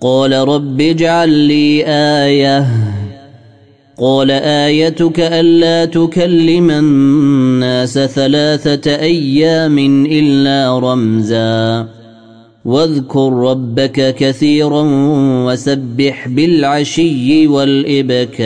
قال رب اجعل لي آية. قال آيتك ألا تكلم الناس ثلاثة أيام إلا رمزا. واذكر ربك كثيرا وسبح بالعشي والإبكار.